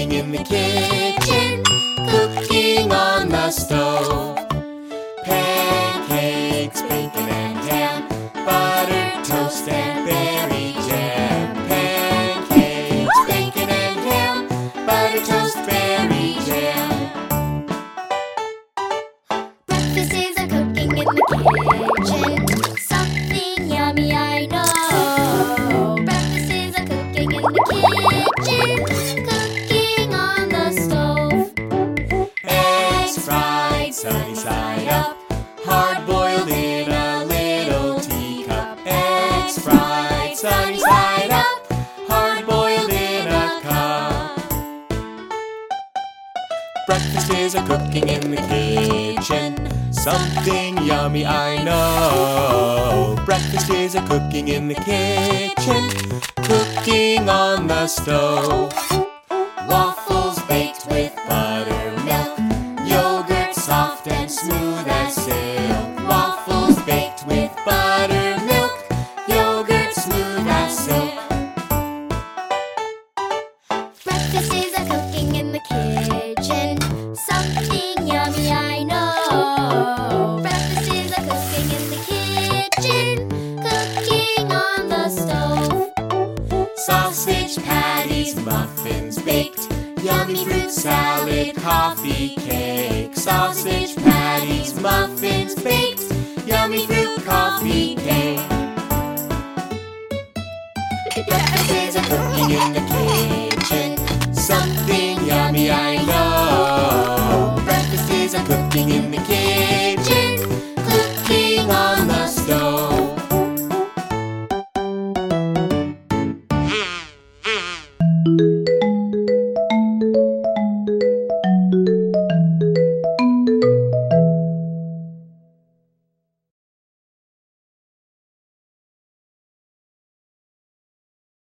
cooking in the kitchen. Cooking on the stove. Pancakes, bacon and ham. Butter, toast and berry jam. Pancakes, bacon and ham. Butter, toast, side up, hard boiled in a little teacup. Eggs fried sunny side up, hard boiled in a cup. Breakfast is a cooking in the kitchen. Something yummy, I know. Breakfast is a cooking in the kitchen. Cooking on the stove. Sausage patties, muffins baked. Yummy fruit salad, coffee cake. Sausage patties, muffins baked. Yummy fruit coffee cake. Breakfast is a cooking in the kitchen. Something yummy, I know. Breakfast is a cooking in the kitchen.